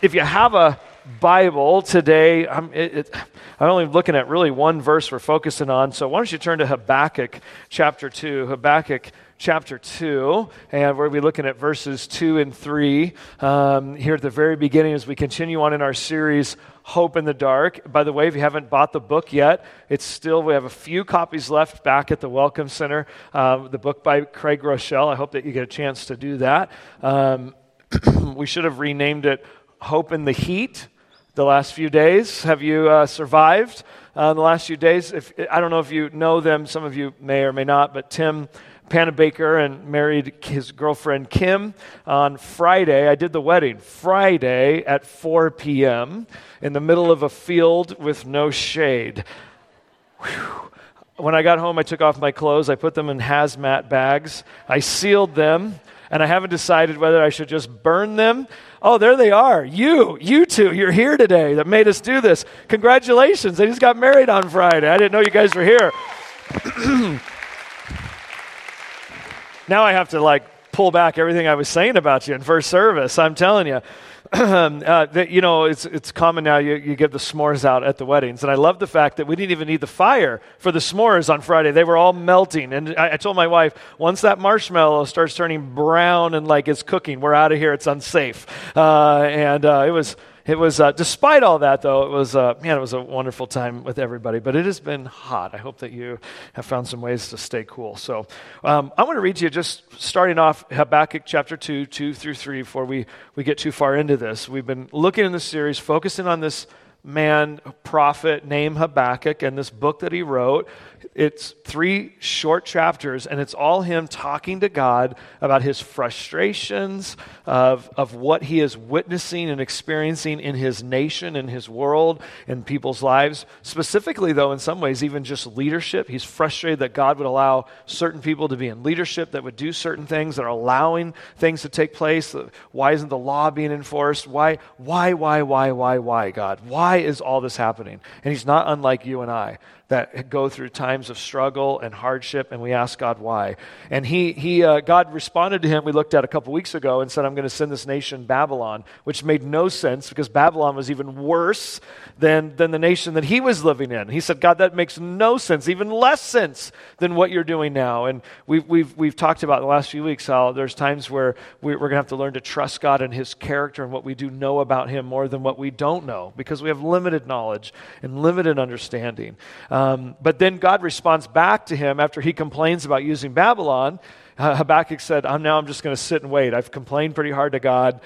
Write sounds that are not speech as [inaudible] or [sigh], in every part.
If you have a Bible today, I'm, it, it, I'm only looking at really one verse we're focusing on. So why don't you turn to Habakkuk chapter 2. Habakkuk chapter 2, and we'll be looking at verses 2 and 3 um, here at the very beginning as we continue on in our series, Hope in the Dark. By the way, if you haven't bought the book yet, it's still, we have a few copies left back at the Welcome Center. Um, the book by Craig Groeschel. I hope that you get a chance to do that. Um, [clears throat] we should have renamed it hope in the heat the last few days. Have you uh, survived uh, the last few days? If, I don't know if you know them, some of you may or may not, but Tim Panabaker and married his girlfriend Kim on Friday. I did the wedding Friday at 4 p.m. in the middle of a field with no shade. Whew. When I got home, I took off my clothes. I put them in hazmat bags. I sealed them, and I haven't decided whether I should just burn them Oh, there they are. You, you two, you're here today that made us do this. Congratulations. They just got married on Friday. I didn't know you guys were here. [clears throat] now I have to like pull back everything I was saying about you in first service. I'm telling you. [clears throat] uh, that, you know, it's, it's common now you, you give the s'mores out at the weddings. And I love the fact that we didn't even need the fire for the s'mores on Friday. They were all melting. And I, I told my wife, once that marshmallow starts turning brown and like it's cooking, we're out of here. It's unsafe. Uh, and uh, it was it was, uh, despite all that, though, it was, uh, man, it was a wonderful time with everybody. But it has been hot. I hope that you have found some ways to stay cool. So um, I want to read to you just starting off Habakkuk chapter 2, 2 through 3, before we, we get too far into this. We've been looking in this series, focusing on this man, prophet named Habakkuk, and this book that he wrote it's three short chapters, and it's all him talking to God about his frustrations of, of what he is witnessing and experiencing in his nation, in his world, in people's lives. Specifically, though, in some ways, even just leadership. He's frustrated that God would allow certain people to be in leadership that would do certain things, that are allowing things to take place. Why isn't the law being enforced? Why, why, why, why, why, why, God? Why is all this happening? And he's not unlike you and I that go through times of struggle and hardship, and we ask God why. And he, he, uh, God responded to him, we looked at a couple weeks ago, and said, I'm going to send this nation Babylon, which made no sense because Babylon was even worse than, than the nation that he was living in. He said, God, that makes no sense, even less sense than what you're doing now. And we've, we've, we've talked about in the last few weeks how there's times where we're going to have to learn to trust God and his character and what we do know about him more than what we don't know because we have limited knowledge and limited understanding. Um, but then God responds back to him after he complains about using Babylon. Habakkuk said, I'm now I'm just going to sit and wait. I've complained pretty hard to God.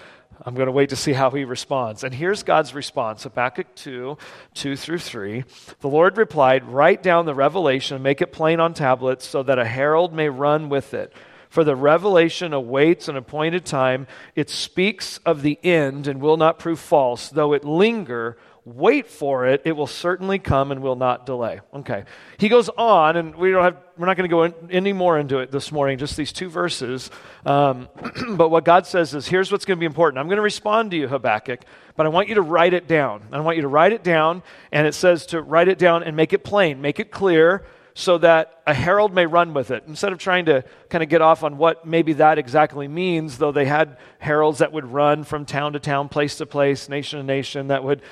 I'm going to wait to see how he responds. And here's God's response Habakkuk 2 2 through 3. The Lord replied, Write down the revelation and make it plain on tablets so that a herald may run with it. For the revelation awaits an appointed time. It speaks of the end and will not prove false, though it linger wait for it it will certainly come and will not delay. Okay. He goes on and we don't have we're not going to go in, any more into it this morning just these two verses. Um, [clears throat] but what god says is here's what's going to be important. I'm going to respond to you habakkuk but i want you to write it down. I want you to write it down and it says to write it down and make it plain make it clear so that a herald may run with it. Instead of trying to kind of get off on what maybe that exactly means, though they had heralds that would run from town to town, place to place, nation to nation, that would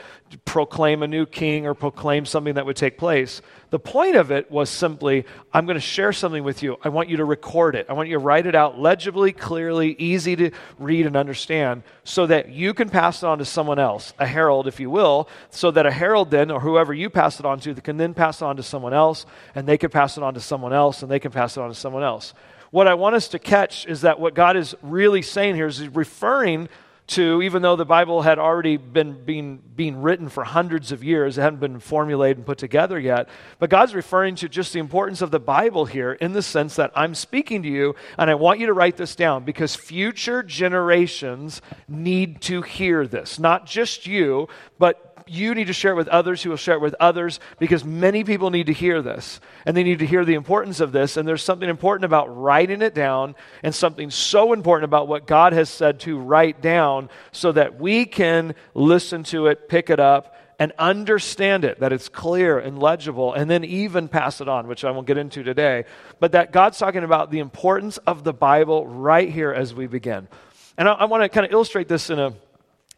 proclaim a new king or proclaim something that would take place. The point of it was simply I'm going to share something with you. I want you to record it. I want you to write it out legibly, clearly, easy to read and understand so that you can pass it on to someone else, a herald, if you will, so that a herald then, or whoever you pass it on to, can then pass it on to someone else, and they can pass it on to someone else, and they can pass it on to someone else. What I want us to catch is that what God is really saying here is he's referring to, even though the Bible had already been being, being written for hundreds of years, it hadn't been formulated and put together yet. But God's referring to just the importance of the Bible here in the sense that I'm speaking to you and I want you to write this down because future generations need to hear this. Not just you, but you need to share it with others who will share it with others because many people need to hear this and they need to hear the importance of this. And there's something important about writing it down and something so important about what God has said to write down so that we can listen to it, pick it up, and understand it, that it's clear and legible, and then even pass it on, which I won't get into today. But that God's talking about the importance of the Bible right here as we begin. And I, I want to kind of illustrate this in a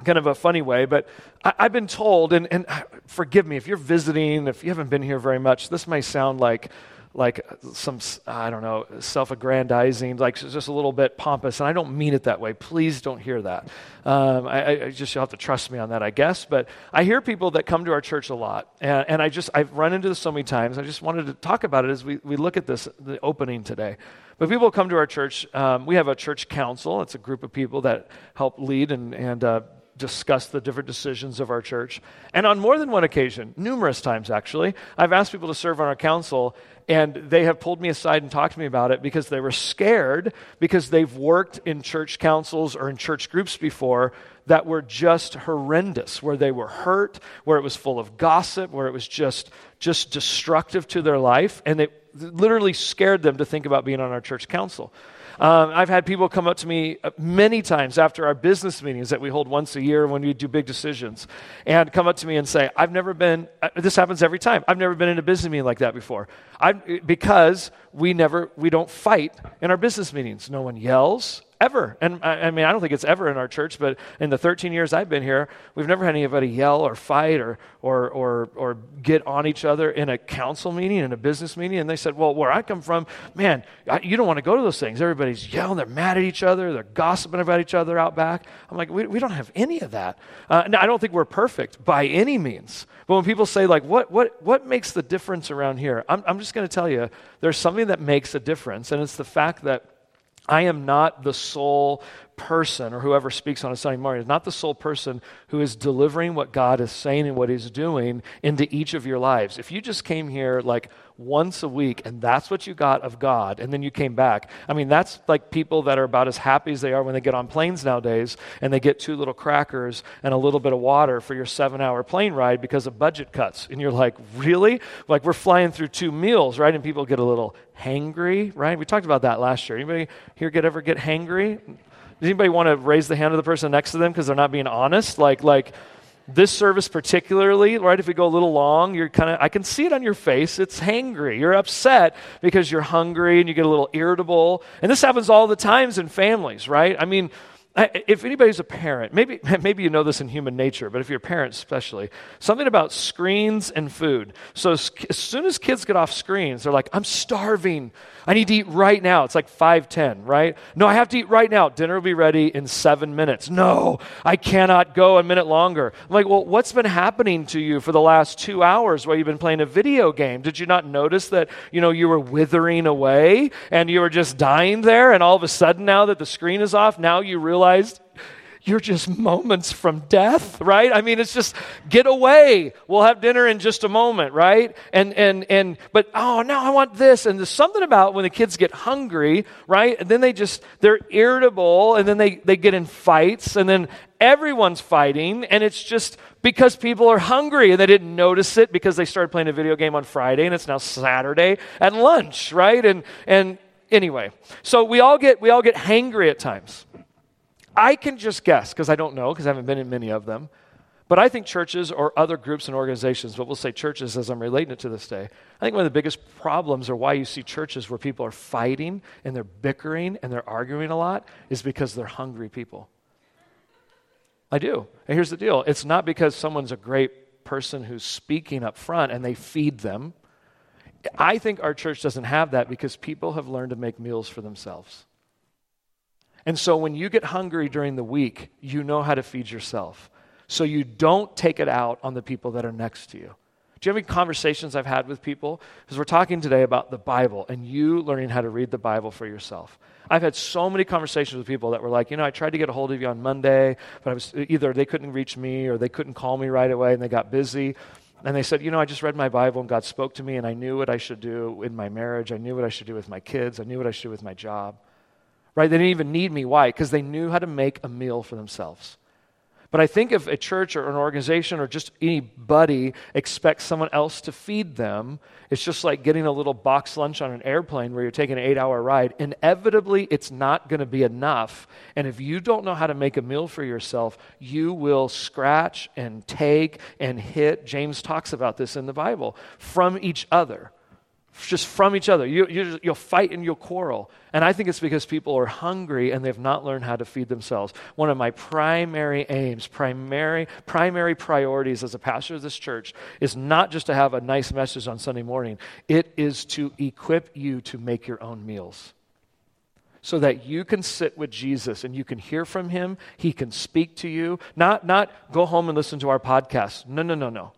kind of a funny way, but I, have been told, and, and forgive me if you're visiting, if you haven't been here very much, this may sound like like some I don't know self-aggrandizing, like just a little bit pompous, and I don't mean it that way. Please don't hear that. Um, I, I, just you'll have to trust me on that, I guess. But I hear people that come to our church a lot, and, and I just I've run into this so many times. I just wanted to talk about it as we, we look at this the opening today. But people come to our church. Um, we have a church council. It's a group of people that help lead and and uh, discuss the different decisions of our church. And on more than one occasion, numerous times actually, I've asked people to serve on our council, and they have pulled me aside and talked to me about it because they were scared because they've worked in church councils or in church groups before that were just horrendous, where they were hurt, where it was full of gossip, where it was just just destructive to their life, and it literally scared them to think about being on our church council. Um, I've had people come up to me uh, many times after our business meetings that we hold once a year when we do big decisions and come up to me and say, I've never been, uh, this happens every time, I've never been in a business meeting like that before. I, because we never, we don't fight in our business meetings. No one yells ever. And I, I, mean, I don't think it's ever in our church, but in the 13 years I've been here, we've never had anybody yell or fight or, or, or, or get on each other in a council meeting, in a business meeting. And they said, well, where I come from, man, I, you don't want to go to those things. Everybody's yelling, they're mad at each other, they're gossiping about each other out back. I'm like, we, we don't have any of that. Uh, now, I don't think we're perfect by any means. But when people say, like, what, what, what makes the difference around here? I'm, I'm just going to tell you, there's something that makes a difference, and it's the fact that I am not the sole person, or whoever speaks on a Sunday morning, is not the sole person who is delivering what God is saying and what He's doing into each of your lives. If you just came here like once a week and that's what you got of God, and then you came back, I mean, that's like people that are about as happy as they are when they get on planes nowadays and they get two little crackers and a little bit of water for your seven hour plane ride because of budget cuts. And you're like, really? Like, we're flying through two meals, right? And people get a little hangry, right? We talked about that last year. Anybody here get ever get hangry? Does anybody want to raise the hand of the person next to them because they're not being honest? Like, like this service particularly, right? If we go a little long, you're kind of, I can see it on your face. It's hangry. You're upset because you're hungry and you get a little irritable. And this happens all the times in families, right? I mean, if anybody's a parent, maybe, [laughs] maybe you know this in human nature, but if you're a parent especially, something about screens and food. So as, as soon as kids get off screens, they're like, I'm starving. I need to eat right now. It's like 5:10, right? No, I have to eat right now. Dinner will be ready in 7 minutes. No, I cannot go a minute longer. I'm like, "Well, what's been happening to you for the last 2 hours while you've been playing a video game? Did you not notice that, you know, you were withering away and you were just dying there and all of a sudden now that the screen is off, now you realized you're just moments from death, right? I mean, it's just get away. We'll have dinner in just a moment, right? And and and but oh, now I want this. And there's something about when the kids get hungry, right? And then they just they're irritable and then they they get in fights and then everyone's fighting and it's just because people are hungry and they didn't notice it because they started playing a video game on Friday and it's now Saturday at lunch, right? And and anyway, so we all get we all get hangry at times. I can just guess, because I don't know, because I haven't been in many of them. But I think churches or other groups and organizations, but we'll say churches as I'm relating it to this day, I think one of the biggest problems or why you see churches where people are fighting and they're bickering and they're arguing a lot is because they're hungry people. I do. And here's the deal it's not because someone's a great person who's speaking up front and they feed them. I think our church doesn't have that because people have learned to make meals for themselves. And so when you get hungry during the week, you know how to feed yourself. So you don't take it out on the people that are next to you. Do you have any conversations I've had with people? Because we're talking today about the Bible and you learning how to read the Bible for yourself. I've had so many conversations with people that were like, you know, I tried to get a hold of you on Monday, but I was either they couldn't reach me or they couldn't call me right away and they got busy. And they said, you know, I just read my Bible and God spoke to me and I knew what I should do in my marriage. I knew what I should do with my kids. I knew what I should do with my job right? They didn't even need me. Why? Because they knew how to make a meal for themselves. But I think if a church or an organization or just anybody expects someone else to feed them, it's just like getting a little box lunch on an airplane where you're taking an eight hour ride. Inevitably, it's not going to be enough. And if you don't know how to make a meal for yourself, you will scratch and take and hit. James talks about this in the Bible from each other. Just from each other. You, you, you'll fight and you'll quarrel. And I think it's because people are hungry and they've not learned how to feed themselves. One of my primary aims, primary, primary priorities as a pastor of this church is not just to have a nice message on Sunday morning, it is to equip you to make your own meals. So that you can sit with Jesus and you can hear from him, he can speak to you. Not, not go home and listen to our podcast. No, no, no, no.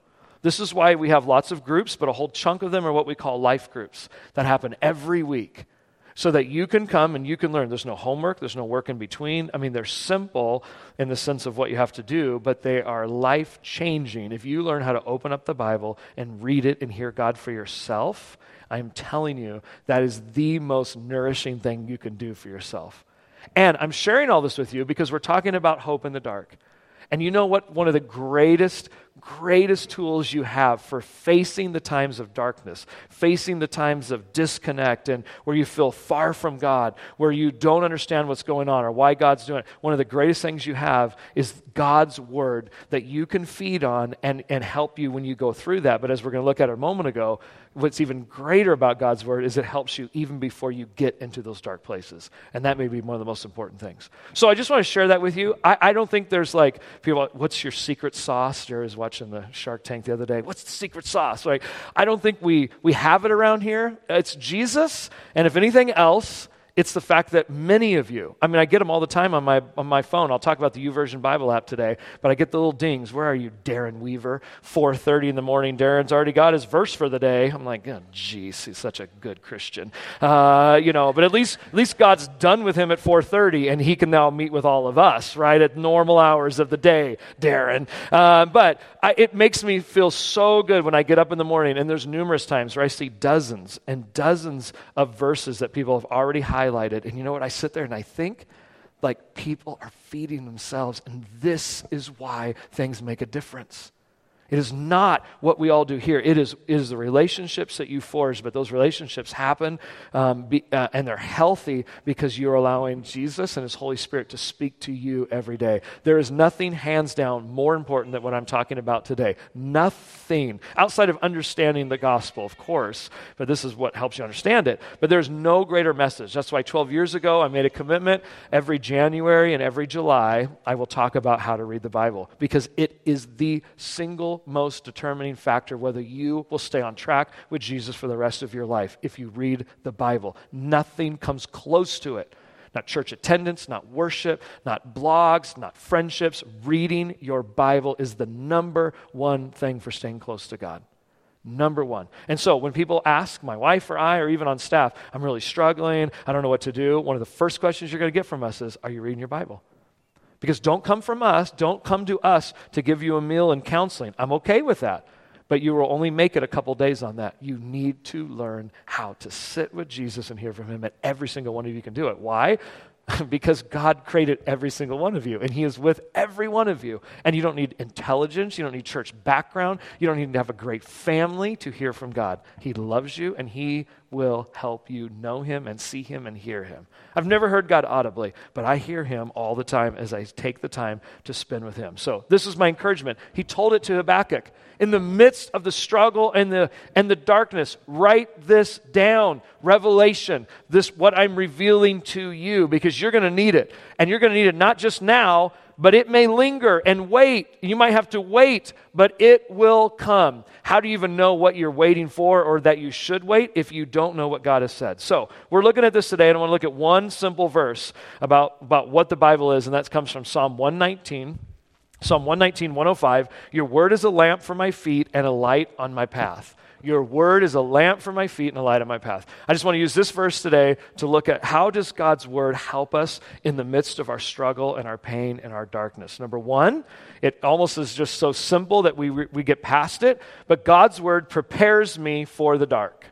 This is why we have lots of groups, but a whole chunk of them are what we call life groups that happen every week so that you can come and you can learn. There's no homework, there's no work in between. I mean, they're simple in the sense of what you have to do, but they are life changing. If you learn how to open up the Bible and read it and hear God for yourself, I'm telling you, that is the most nourishing thing you can do for yourself. And I'm sharing all this with you because we're talking about hope in the dark. And you know what? One of the greatest greatest tools you have for facing the times of darkness, facing the times of disconnect and where you feel far from God, where you don't understand what's going on or why God's doing it. One of the greatest things you have is God's word that you can feed on and, and help you when you go through that. But as we're going to look at a moment ago, what's even greater about God's word is it helps you even before you get into those dark places. And that may be one of the most important things. So I just want to share that with you. I, I don't think there's like people, what's your secret sauce? There is watching the Shark Tank the other day. What's the secret sauce? Like, I don't think we, we have it around here. It's Jesus, and if anything else, it's the fact that many of you, I mean, I get them all the time on my, on my phone. I'll talk about the YouVersion Bible app today, but I get the little dings. Where are you, Darren Weaver? 4.30 in the morning. Darren's already got his verse for the day. I'm like, oh, geez, he's such a good Christian. Uh, you know, but at least, at least God's done with him at 4.30, and he can now meet with all of us, right, at normal hours of the day, Darren. Uh, but I, it makes me feel so good when I get up in the morning, and there's numerous times where I see dozens and dozens of verses that people have already highlighted highlighted. And you know what? I sit there and I think, like, people are feeding themselves, and this is why things make a difference. It is not what we all do here. It is, it is the relationships that you forge, but those relationships happen um, be, uh, and they're healthy because you're allowing Jesus and His Holy Spirit to speak to you every day. There is nothing, hands down, more important than what I'm talking about today. Nothing outside of understanding the gospel, of course, but this is what helps you understand it. But there's no greater message. That's why 12 years ago I made a commitment every January and every July I will talk about how to read the Bible because it is the single most determining factor whether you will stay on track with Jesus for the rest of your life if you read the Bible. Nothing comes close to it. Not church attendance, not worship, not blogs, not friendships. Reading your Bible is the number one thing for staying close to God. Number one. And so when people ask my wife or I, or even on staff, I'm really struggling, I don't know what to do, one of the first questions you're going to get from us is Are you reading your Bible? Because don't come from us, don't come to us to give you a meal and counseling. I'm okay with that. But you will only make it a couple days on that. You need to learn how to sit with Jesus and hear from him, and every single one of you can do it. Why? [laughs] because God created every single one of you, and He is with every one of you. And you don't need intelligence, you don't need church background, you don't need to have a great family to hear from God. He loves you, and He will help you know Him and see Him and hear Him. I've never heard God audibly, but I hear Him all the time as I take the time to spend with Him. So, this is my encouragement. He told it to Habakkuk in the midst of the struggle and the, and the darkness, write this down. Revelation, this what I'm revealing to you, because you're going to need it. And you're going to need it not just now, but it may linger and wait. You might have to wait, but it will come. How do you even know what you're waiting for or that you should wait if you don't know what God has said? So, we're looking at this today, and I want to look at one simple verse about, about what the Bible is, and that comes from Psalm 119. Psalm 119, 105 Your word is a lamp for my feet and a light on my path. Your word is a lamp for my feet and a light on my path. I just want to use this verse today to look at how does God's word help us in the midst of our struggle and our pain and our darkness. Number one, it almost is just so simple that we, we get past it, but God's word prepares me for the dark.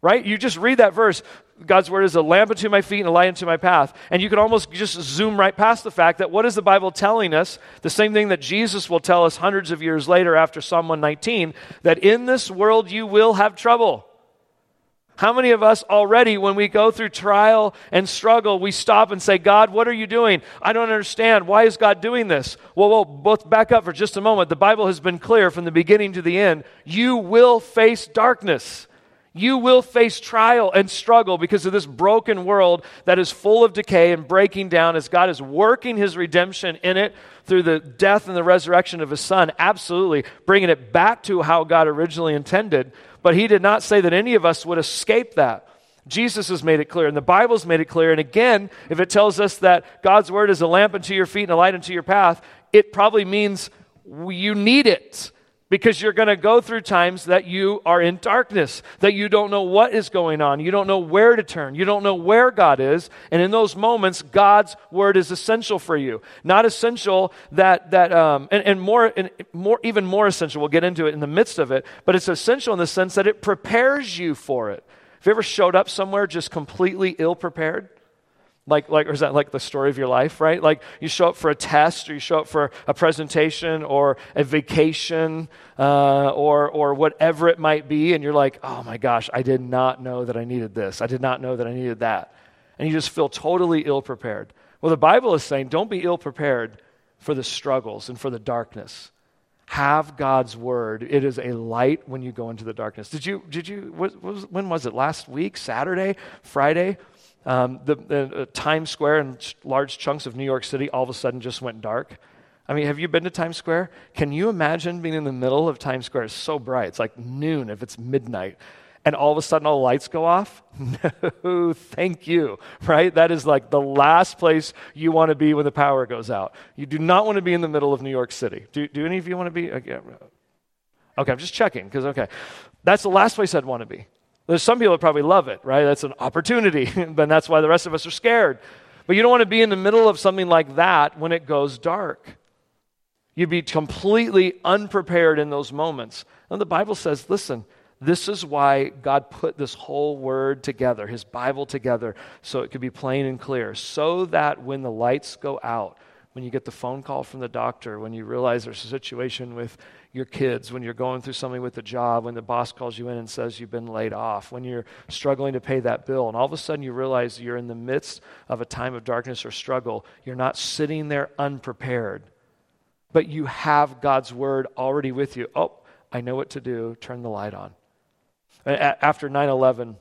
Right? You just read that verse. God's word is a lamp unto my feet and a light unto my path. And you can almost just zoom right past the fact that what is the Bible telling us? The same thing that Jesus will tell us hundreds of years later after Psalm 119 that in this world you will have trouble. How many of us already, when we go through trial and struggle, we stop and say, God, what are you doing? I don't understand. Why is God doing this? Well, we'll both back up for just a moment. The Bible has been clear from the beginning to the end. You will face darkness. You will face trial and struggle because of this broken world that is full of decay and breaking down as God is working his redemption in it through the death and the resurrection of his son. Absolutely. Bringing it back to how God originally intended. But he did not say that any of us would escape that. Jesus has made it clear, and the Bible's made it clear. And again, if it tells us that God's word is a lamp unto your feet and a light unto your path, it probably means you need it because you're going to go through times that you are in darkness, that you don't know what is going on, you don't know where to turn, you don't know where God is, and in those moments, God's word is essential for you. Not essential that that um, and, and more and more even more essential. We'll get into it in the midst of it, but it's essential in the sense that it prepares you for it. Have you ever showed up somewhere just completely ill prepared? Like, like, or is that like the story of your life, right? Like you show up for a test, or you show up for a presentation, or a vacation, uh, or or whatever it might be, and you're like, oh my gosh, I did not know that I needed this. I did not know that I needed that, and you just feel totally ill prepared. Well, the Bible is saying, don't be ill prepared for the struggles and for the darkness. Have God's word. It is a light when you go into the darkness. Did you? Did you? What, was, when was it? Last week? Saturday? Friday? Um, the, the uh, Times Square and large chunks of New York City all of a sudden just went dark. I mean, have you been to Times Square? Can you imagine being in the middle of Times Square? It's so bright. It's like noon if it's midnight. And all of a sudden all the lights go off? [laughs] No, thank you, right? That is like the last place you want to be when the power goes out. You do not want to be in the middle of New York City. Do, do any of you want to be? Okay I'm just checking because, okay. That's the last place I'd want to be. There's some people that probably love it, right? That's an opportunity, [laughs] and that's why the rest of us are scared. But you don't want to be in the middle of something like that when it goes dark. You'd be completely unprepared in those moments. And the Bible says, listen, this is why God put this whole word together, his Bible together, so it could be plain and clear, so that when the lights go out, when you get the phone call from the doctor, when you realize there's a situation with your kids, when you're going through something with a job, when the boss calls you in and says you've been laid off, when you're struggling to pay that bill, and all of a sudden you realize you're in the midst of a time of darkness or struggle, you're not sitting there unprepared, but you have God's word already with you. Oh, I know what to do. Turn the light on. After 9 11,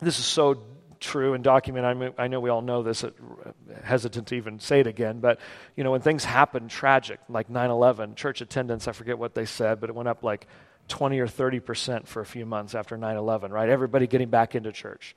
this is so true and documented. I, mean, I know we all know this, uh, hesitant to even say it again, but you know, when things happen tragic, like 9 11, church attendance, I forget what they said, but it went up like 20 or 30% for a few months after 9 11, right? Everybody getting back into church.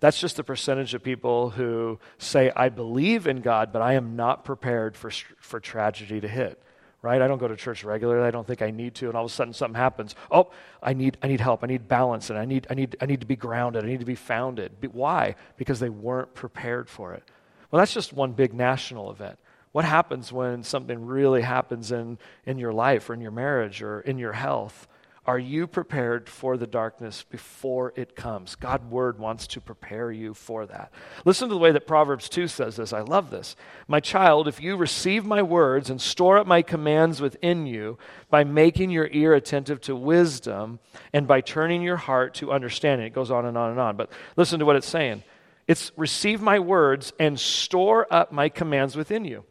That's just the percentage of people who say, I believe in God, but I am not prepared for, for tragedy to hit right? I don't go to church regularly. I don't think I need to. And all of a sudden something happens. Oh, I need, I need help. I need balance. And I need, I, need, I need to be grounded. I need to be founded. Why? Because they weren't prepared for it. Well, that's just one big national event. What happens when something really happens in, in your life or in your marriage or in your health? Are you prepared for the darkness before it comes? God's word wants to prepare you for that. Listen to the way that Proverbs 2 says this. I love this. My child, if you receive my words and store up my commands within you by making your ear attentive to wisdom and by turning your heart to understanding. It goes on and on and on. But listen to what it's saying. It's receive my words and store up my commands within you.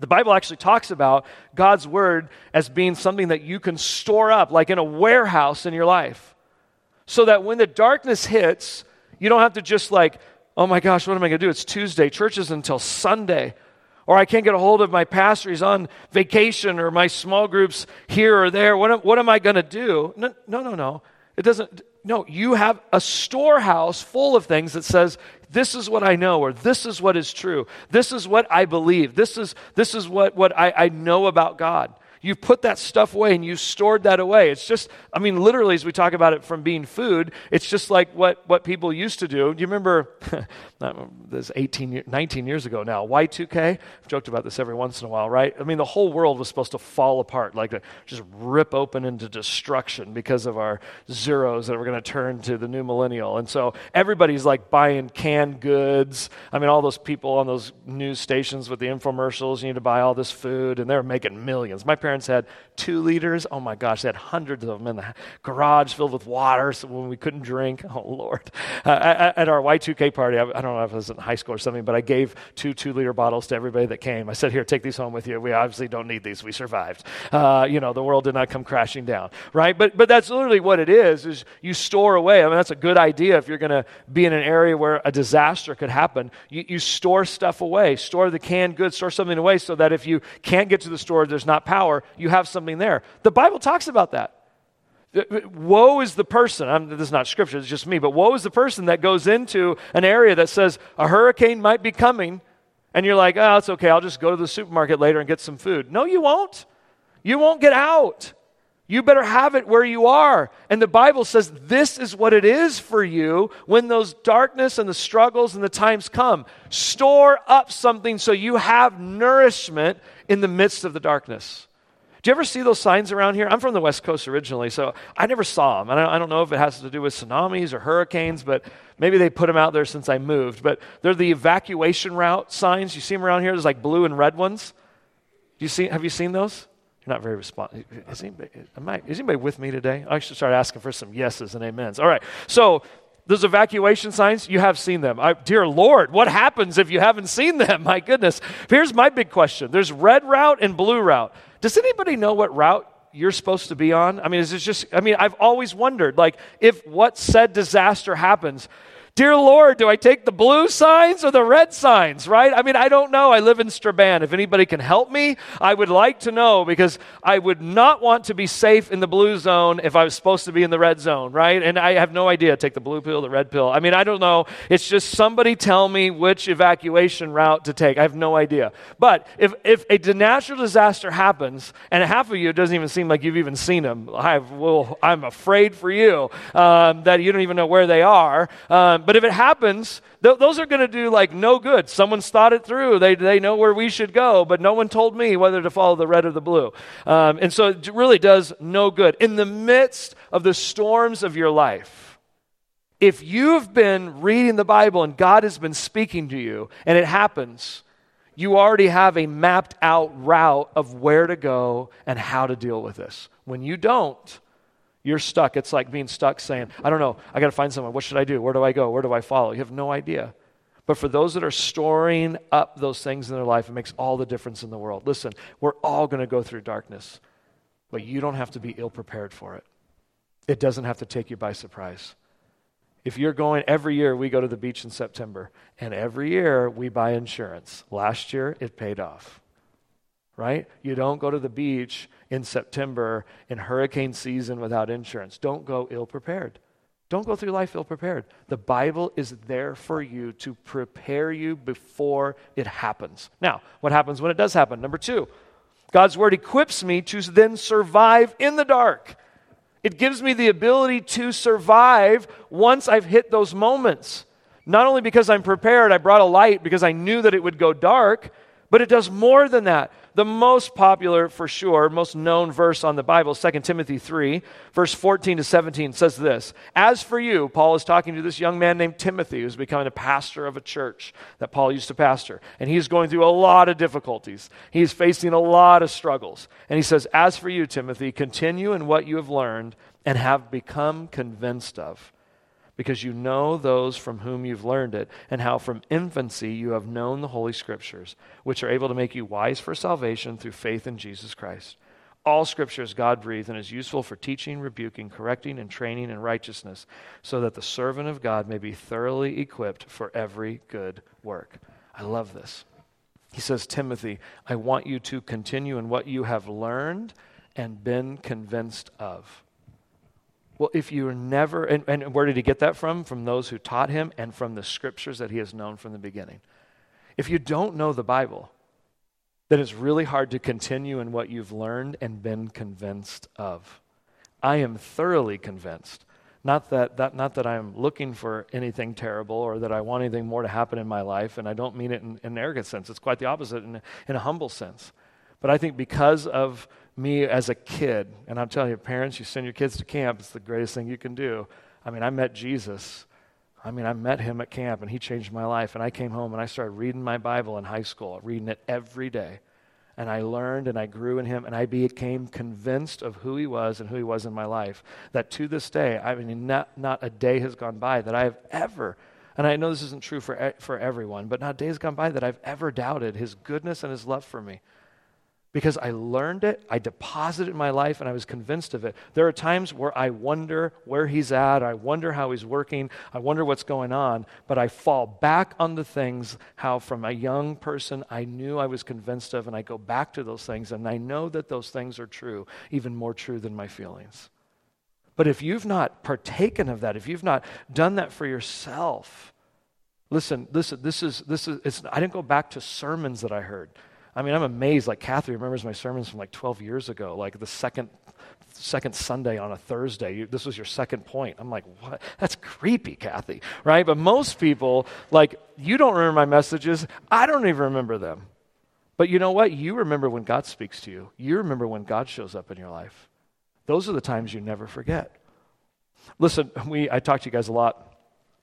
The Bible actually talks about God's word as being something that you can store up, like in a warehouse in your life. So that when the darkness hits, you don't have to just like, oh my gosh, what am I going to do? It's Tuesday. Church is until Sunday. Or I can't get a hold of my pastor. He's on vacation or my small groups here or there. What, what am I going to do? No, no, no, no. It doesn't. No, you have a storehouse full of things that says, this is what I know, or this is what is true. This is what I believe. This is, this is what, what I, I know about God. You've put that stuff away and you stored that away. It's just, I mean, literally, as we talk about it from being food, it's just like what, what people used to do. Do you remember, [laughs] this 18, 19 years ago now, Y2K? I've joked about this every once in a while, right? I mean, the whole world was supposed to fall apart, like just rip open into destruction because of our zeros that were going to turn to the new millennial. And so everybody's like buying canned goods. I mean, all those people on those news stations with the infomercials, you need to buy all this food, and they're making millions. My parents parents had two liters. Oh my gosh, they had hundreds of them in the garage filled with water so when we couldn't drink. [laughs] Oh Lord. Uh, at, our Y2K party, I, I, don't know if it was in high school or something, but I gave two two liter bottles to everybody that came. I said, Here, take these home with you. We obviously don't need these. We survived. Uh, you know, the world did not come crashing down, right? But, but that's literally what it is, is you store away. I mean, that's a good idea if you're going to be in an area where a disaster could happen. You, you store stuff away, store the canned goods, store something away so that if you can't get to the store, there's not power, you have something there. The Bible talks about that. Woe is the person, I'm, this is not scripture, it's just me, but woe is the person that goes into an area that says a hurricane might be coming, and you're like, oh, it's okay, I'll just go to the supermarket later and get some food. No, you won't. You won't get out. You better have it where you are. And the Bible says this is what it is for you when those darkness and the struggles and the times come. Store up something so you have nourishment in the midst of the darkness. Do you ever see those signs around here? I'm from the West Coast originally, so I never saw them. I don't know if it has to do with tsunamis or hurricanes, but maybe they put them out there since I moved. But they're the evacuation route signs. You see them around here? There's like blue and red ones. Do you see, have you seen those? You're not very responsive. Is anybody, is anybody with me today? I should start asking for some yeses and amens. All right. So, those evacuation signs, you have seen them. I, dear Lord, what happens if you haven't seen them? [laughs] My goodness. Here's my big question there's red route and blue route. Does anybody know what route you're supposed to be on? I mean, is it just, I mean, I've always wondered, like, if what said disaster happens, Dear Lord, do I take the blue signs or the red signs, right? I mean, I don't know. I live in Straban. If anybody can help me, I would like to know because I would not want to be safe in the blue zone if I was supposed to be in the red zone, right? And I have no idea. Take the blue pill, the red pill. I mean, I don't know. It's just somebody tell me which evacuation route to take. I have no idea. But if, if a natural disaster happens, and half of you, it doesn't even seem like you've even seen them, I, well, I'm afraid for you um, that you don't even know where they are. Um, but if it happens, th- those are going to do like no good. Someone's thought it through. They, they know where we should go, but no one told me whether to follow the red or the blue. Um, and so it really does no good. In the midst of the storms of your life, if you've been reading the Bible and God has been speaking to you and it happens, you already have a mapped out route of where to go and how to deal with this. When you don't, you're stuck. It's like being stuck saying, I don't know, I got to find someone. What should I do? Where do I go? Where do I follow? You have no idea. But for those that are storing up those things in their life, it makes all the difference in the world. Listen, we're all going to go through darkness, but you don't have to be ill prepared for it. It doesn't have to take you by surprise. If you're going, every year we go to the beach in September, and every year we buy insurance. Last year it paid off right? You don't go to the beach in September in hurricane season without insurance. Don't go ill prepared. Don't go through life ill prepared. The Bible is there for you to prepare you before it happens. Now, what happens when it does happen? Number two, God's word equips me to then survive in the dark. It gives me the ability to survive once I've hit those moments. Not only because I'm prepared, I brought a light because I knew that it would go dark, but it does more than that. The most popular, for sure, most known verse on the Bible, 2 Timothy 3, verse 14 to 17, says this As for you, Paul is talking to this young man named Timothy, who's becoming a pastor of a church that Paul used to pastor. And he's going through a lot of difficulties. He's facing a lot of struggles. And he says, As for you, Timothy, continue in what you have learned and have become convinced of because you know those from whom you've learned it, and how from infancy you have known the Holy Scriptures, which are able to make you wise for salvation through faith in Jesus Christ. All Scripture is God breathed and is useful for teaching, rebuking, correcting, and training in righteousness, so that the servant of God may be thoroughly equipped for every good work. I love this. He says, Timothy, I want you to continue in what you have learned and been convinced of. Well, if you're never, and, and where did he get that from? From those who taught him and from the scriptures that he has known from the beginning. If you don't know the Bible, then it's really hard to continue in what you've learned and been convinced of. I am thoroughly convinced. Not that, that, not that I'm looking for anything terrible or that I want anything more to happen in my life, and I don't mean it in, in an arrogant sense. It's quite the opposite in, in a humble sense. But I think because of me as a kid, and I'm telling you, parents, you send your kids to camp, it's the greatest thing you can do. I mean, I met Jesus. I mean, I met him at camp, and he changed my life. And I came home and I started reading my Bible in high school, reading it every day. and I learned and I grew in him and I became convinced of who he was and who he was in my life. That to this day, I mean, not, not a day has gone by that I have ever, and I know this isn't true for, for everyone, but not a day has gone by that I've ever doubted his goodness and his love for me because I learned it, I deposited it in my life, and I was convinced of it. There are times where I wonder where he's at, I wonder how he's working, I wonder what's going on, but I fall back on the things how from a young person I knew I was convinced of, and I go back to those things, and I know that those things are true, even more true than my feelings. But if you've not partaken of that, if you've not done that for yourself, listen, listen, this is, this is, I didn't go back to sermons that I heard. I mean, I'm amazed. Like Kathy remembers my sermons from like 12 years ago, like the second second Sunday on a Thursday. You, this was your second point. I'm like, what? That's creepy, Kathy, right? But most people, like, you don't remember my messages. I don't even remember them. But you know what? You remember when God speaks to you. You remember when God shows up in your life. Those are the times you never forget. Listen, we I talk to you guys a lot.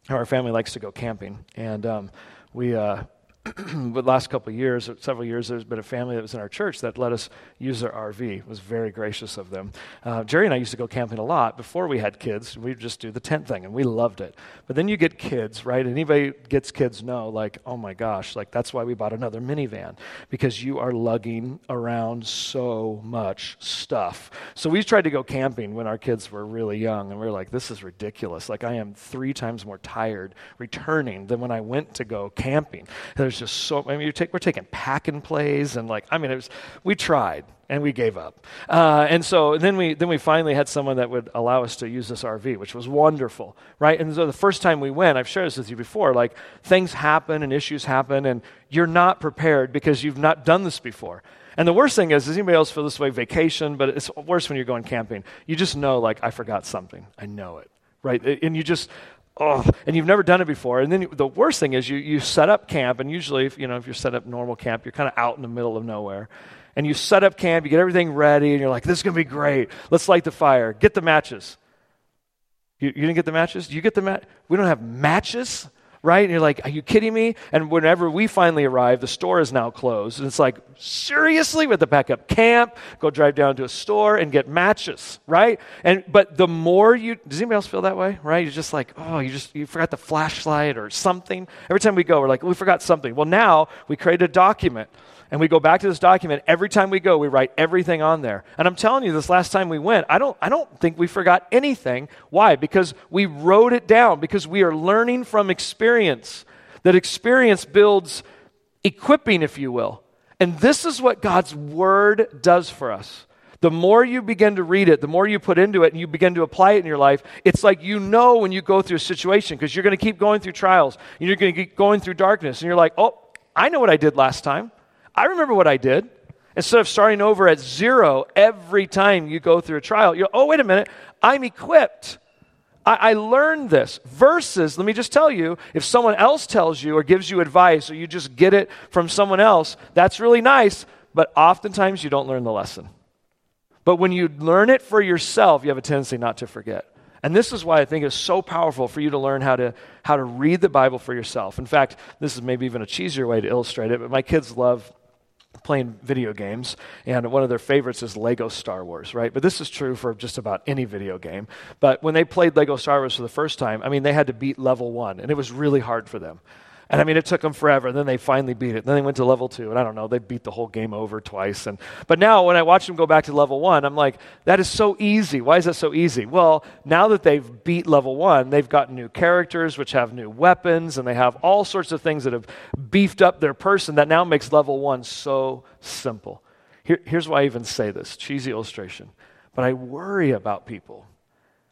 Our family likes to go camping, and um, we. Uh, [clears throat] the last couple years, several years, there's been a family that was in our church that let us use their RV. It was very gracious of them. Uh, Jerry and I used to go camping a lot before we had kids. We'd just do the tent thing, and we loved it. But then you get kids, right? Anybody gets kids know, like, oh my gosh, like that's why we bought another minivan because you are lugging around so much stuff. So we tried to go camping when our kids were really young, and we were like, this is ridiculous. Like I am three times more tired returning than when I went to go camping. There's just so, I mean, take, we're taking pack and plays and like, I mean, it was, we tried and we gave up. Uh, and so then we, then we finally had someone that would allow us to use this RV, which was wonderful, right? And so the first time we went, I've shared this with you before, like things happen and issues happen and you're not prepared because you've not done this before. And the worst thing is, does anybody else feel this way? Vacation, but it's worse when you're going camping. You just know, like, I forgot something. I know it, right? And you just, oh, and you've never done it before. And then the worst thing is you, you set up camp, and usually, if, you know, if you're set up normal camp, you're kind of out in the middle of nowhere. And you set up camp, you get everything ready, and you're like, this is going to be great. Let's light the fire. Get the matches. You, you didn't get the matches? You get the mat? We don't have matches? Right? And you're like, are you kidding me? And whenever we finally arrive, the store is now closed. And it's like, seriously? We have to pack up camp, go drive down to a store and get matches, right? And but the more you does anybody else feel that way? Right? You're just like, oh, you just you forgot the flashlight or something. Every time we go, we're like, we forgot something. Well, now we create a document and we go back to this document. Every time we go, we write everything on there. And I'm telling you, this last time we went, I don't, I don't think we forgot anything. Why? Because we wrote it down, because we are learning from experience. That experience builds equipping, if you will. And this is what God's Word does for us. The more you begin to read it, the more you put into it and you begin to apply it in your life, it's like you know when you go through a situation because you're going to keep going through trials and you're going to keep going through darkness. And you're like, oh, I know what I did last time. I remember what I did. Instead of starting over at zero every time you go through a trial, you oh, wait a minute, I'm equipped. I, I learned this. Versus, let me just tell you, if someone else tells you or gives you advice or you just get it from someone else, that's really nice, but oftentimes you don't learn the lesson. But when you learn it for yourself, you have a tendency not to forget. And this is why I think it's so powerful for you to learn how to, how to read the Bible for yourself. In fact, this is maybe even a cheesier way to illustrate it, but my kids love playing video games, and one of their favorites is Lego Star Wars, right? But this is true for just about any video game. But when they played Lego Star Wars for the first time, I mean, they had to beat level one, and it was really hard for them. And I mean, it took them forever. And then they finally beat it. then they went to level two. And I don't know, they beat the whole game over twice. And, but now when I watch them go back to level one, I'm like, that is so easy. Why is that so easy? Well, now that they've beat level one, they've got new characters which have new weapons. And they have all sorts of things that have beefed up their person that now makes level one so simple. Here, here's why I even say this cheesy illustration. But I worry about people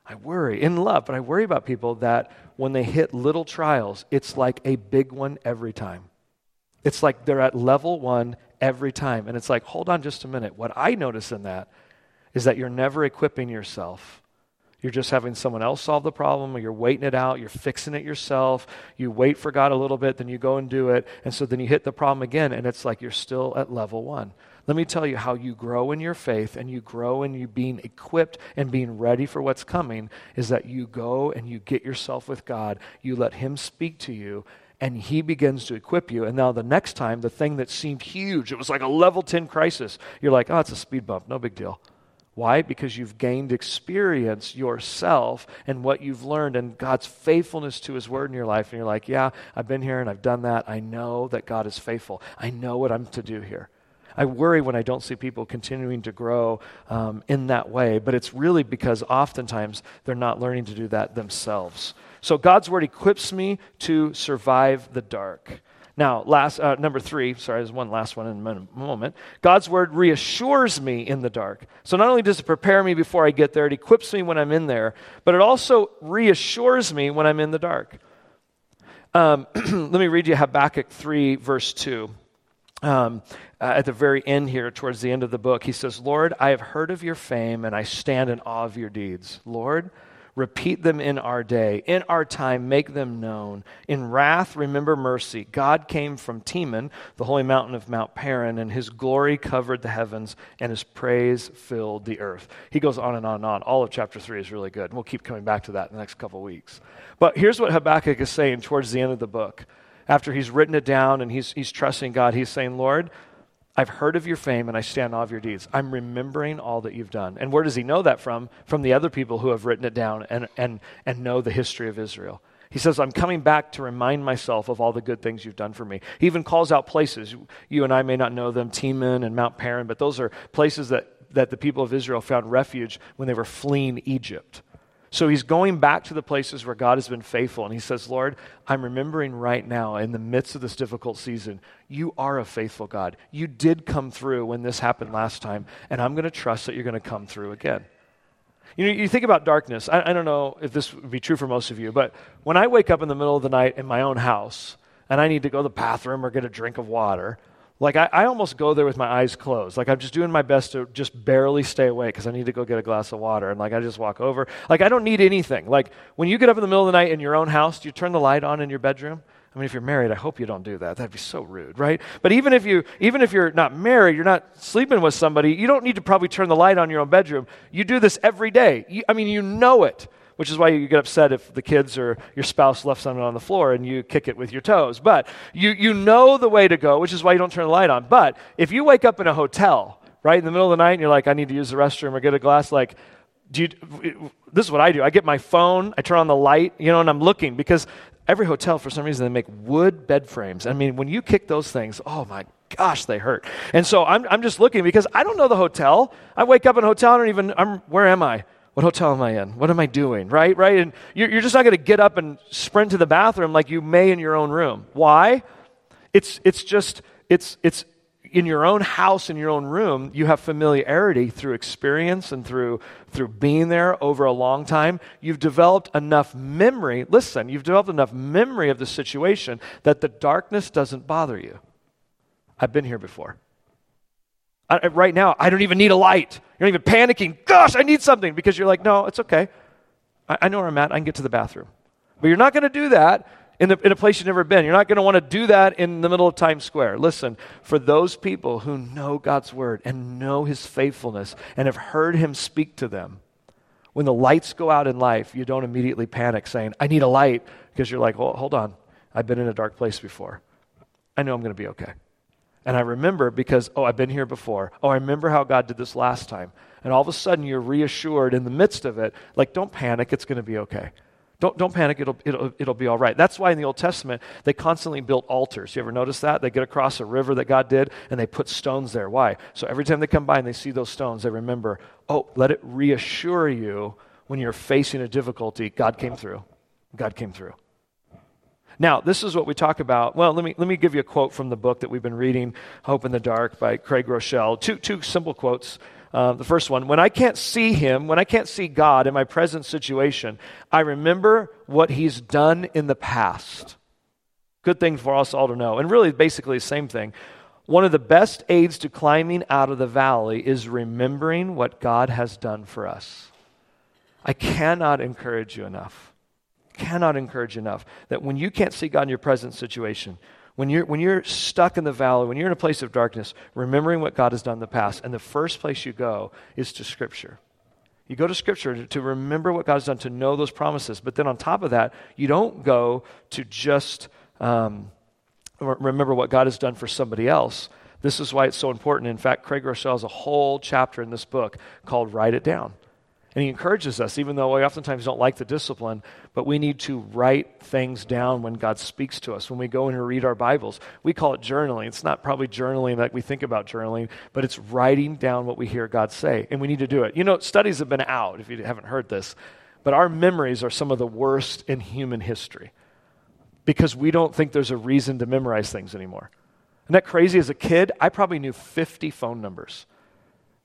I worry in love, but I worry about people that when they hit little trials, it's like a big one every time. It's like they're at level one every time. And it's like, hold on just a minute. What I notice in that is that you're never equipping yourself. You're just having someone else solve the problem, or you're waiting it out, you're fixing it yourself. You wait for God a little bit, then you go and do it. And so then you hit the problem again, and it's like you're still at level one. Let me tell you how you grow in your faith and you grow in you being equipped and being ready for what's coming is that you go and you get yourself with God, you let Him speak to you, and he begins to equip you. And now the next time, the thing that seemed huge, it was like a level 10 crisis, you're like, oh, it's a speed bump, no big deal. Why? Because you've gained experience yourself and what you've learned and God's faithfulness to His Word in your life. And you're like, yeah, I've been here and I've done that. I know that God is faithful. I know what I'm to do here. I worry when I don't see people continuing to grow um, in that way, but it's really because oftentimes they're not learning to do that themselves. So God's Word equips me to survive the dark. Now, last uh, number three. Sorry, there's one last one in a moment. God's word reassures me in the dark. So not only does it prepare me before I get there, it equips me when I'm in there, but it also reassures me when I'm in the dark. Um, [clears throat] let me read you Habakkuk three, verse two. Um, uh, at the very end here, towards the end of the book, he says, "Lord, I have heard of your fame, and I stand in awe of your deeds. Lord." Repeat them in our day. In our time, make them known. In wrath, remember mercy. God came from Teman, the holy mountain of Mount Paran, and his glory covered the heavens, and his praise filled the earth. He goes on and on and on. All of chapter 3 is really good. and We'll keep coming back to that in the next couple weeks. But here's what Habakkuk is saying towards the end of the book. After he's written it down and he's, he's trusting God, he's saying, Lord, I've heard of your fame and I stand awe of your deeds. I'm remembering all that you've done. And where does he know that from? From the other people who have written it down and, and, and know the history of Israel. He says, I'm coming back to remind myself of all the good things you've done for me. He even calls out places. You and I may not know them, Teman and Mount Paran, but those are places that, that the people of Israel found refuge when they were fleeing Egypt. So he's going back to the places where God has been faithful. And he says, Lord, I'm remembering right now, in the midst of this difficult season, you are a faithful God. You did come through when this happened last time, and I'm going to trust that you're going to come through again. You know, you think about darkness. I, I don't know if this would be true for most of you, but when I wake up in the middle of the night in my own house and I need to go to the bathroom or get a drink of water, like, I, I almost go there with my eyes closed. Like, I'm just doing my best to just barely stay awake because I need to go get a glass of water. And, like, I just walk over. Like, I don't need anything. Like, when you get up in the middle of the night in your own house, do you turn the light on in your bedroom? I mean, if you're married, I hope you don't do that. That'd be so rude, right? But even if you, even if you're not married, you're not sleeping with somebody, you don't need to probably turn the light on your own bedroom. You do this every day. You, I mean, you know it which is why you get upset if the kids or your spouse left something on the floor and you kick it with your toes. But you, you know the way to go, which is why you don't turn the light on. But if you wake up in a hotel, right, in the middle of the night and you're like, I need to use the restroom or get a glass, like, do you, this is what I do. I get my phone, I turn on the light, you know, and I'm looking because every hotel, for some reason, they make wood bed frames. I mean, when you kick those things, oh my gosh, they hurt. And so I'm, I'm just looking because I don't know the hotel. I wake up in a hotel, I don't even, I'm, where am I? What hotel am I in? What am I doing? Right? Right? And you're, just not going to get up and sprint to the bathroom like you may in your own room. Why? It's, it's just, it's, it's in your own house, in your own room, you have familiarity through experience and through, through being there over a long time. You've developed enough memory. Listen, you've developed enough memory of the situation that the darkness doesn't bother you. I've been here before. I, right now, I don't even need a light. You're not even panicking. Gosh, I need something because you're like, no, it's okay. I, I know where I'm at. I can get to the bathroom. But you're not going to do that in, the, in a place you've never been. You're not going to want to do that in the middle of Times Square. Listen, for those people who know God's word and know his faithfulness and have heard him speak to them, when the lights go out in life, you don't immediately panic saying, I need a light, because you're like, well, hold on. I've been in a dark place before. I know I'm going to be okay. And I remember because, oh, I've been here before. Oh, I remember how God did this last time. And all of a sudden, you're reassured in the midst of it, like, don't panic, it's going to be okay. Don't, don't panic, it'll, it'll, it'll be all right. That's why in the Old Testament, they constantly built altars. You ever notice that? They get across a river that God did, and they put stones there. Why? So every time they come by and they see those stones, they remember, oh, let it reassure you when you're facing a difficulty, God came through. God came through. Now, this is what we talk about. Well, let me, let me give you a quote from the book that we've been reading, Hope in the Dark by Craig Groeschel. Two, two simple quotes. Uh, the first one When I can't see Him, when I can't see God in my present situation, I remember what He's done in the past. Good thing for us all to know. And really, basically, the same thing. One of the best aids to climbing out of the valley is remembering what God has done for us. I cannot encourage you enough cannot encourage enough that when you can't see God in your present situation, when you're, when you're stuck in the valley, when you're in a place of darkness, remembering what God has done in the past, and the first place you go is to Scripture. You go to Scripture to, remember what God has done, to know those promises. But then on top of that, you don't go to just Um, remember what God has done for somebody else. This is why it's so important. In fact, Craig Groeschel has a whole chapter in this book called Write It Down. And he encourages us, even though we oftentimes don't like the discipline, but we need to write things down when God speaks to us. When we go in and read our Bibles, we call it journaling. It's not probably journaling like we think about journaling, but it's writing down what we hear God say. And we need to do it. You know, studies have been out, if you haven't heard this, but our memories are some of the worst in human history because we don't think there's a reason to memorize things anymore. Isn't that crazy? As a kid, I probably knew 50 phone numbers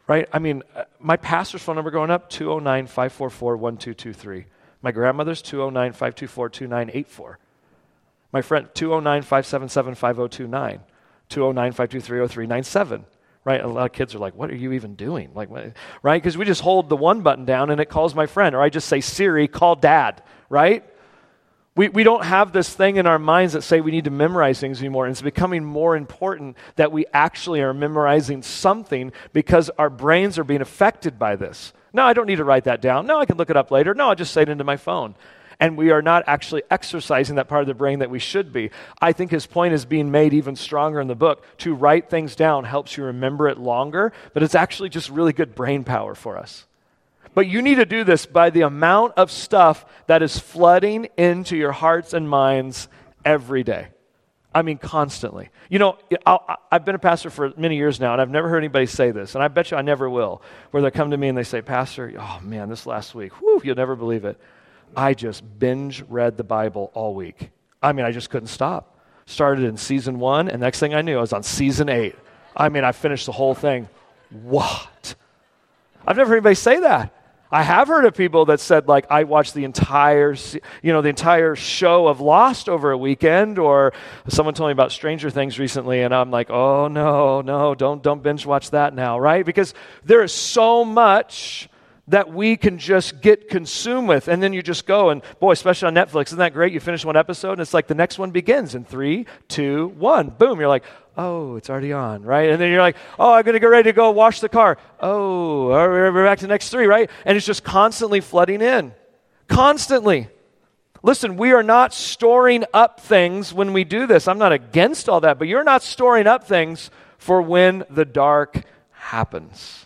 right? I mean, uh, my pastor's phone number growing up, 209 544 1223. My grandmother's 209 524 2984. My friend, 209 577 5029. 209 523 0397. Right? A lot of kids are like, what are you even doing? Like, right? Because we just hold the one button down and it calls my friend. Or I just say, Siri, call dad, right? We, we don't have this thing in our minds that say we need to memorize things anymore. And it's becoming more important that we actually are memorizing something because our brains are being affected by this. No, I don't need to write that down. No, I can look it up later. No, I'll just say it into my phone. And we are not actually exercising that part of the brain that we should be. I think his point is being made even stronger in the book. To write things down helps you remember it longer, but it's actually just really good brain power for us. But you need to do this by the amount of stuff that is flooding into your hearts and minds every day. I mean, constantly. You know, i have been a pastor for many years now, and I've never heard anybody say this, and I bet you I never will, where they come to me and they say, Pastor, oh man, this last week, whew, you'll never believe it. I just binge read the Bible all week. I mean, I just couldn't stop. Started in season one, and next thing I knew, I was on season eight. I mean, I finished the whole thing. What? I've never heard anybody say that. I have heard of people that said, like, I watched the entire, you know, the entire show of Lost over a weekend, or someone told me about Stranger Things recently, and I'm like, oh no, no, don't don't binge watch that now, right? Because there is so much that we can just get consumed with. And then you just go, and boy, especially on Netflix, isn't that great? You finish one episode, and it's like the next one begins in three, two, one. Boom. You're like, oh, it's already on, right? And then you're like, oh, I'm going to get ready to go wash the car. Oh, we're back to next three, right? And it's just constantly flooding in. Constantly. Listen, we are not storing up things when we do this. I'm not against all that, but you're not storing up things for when the dark happens.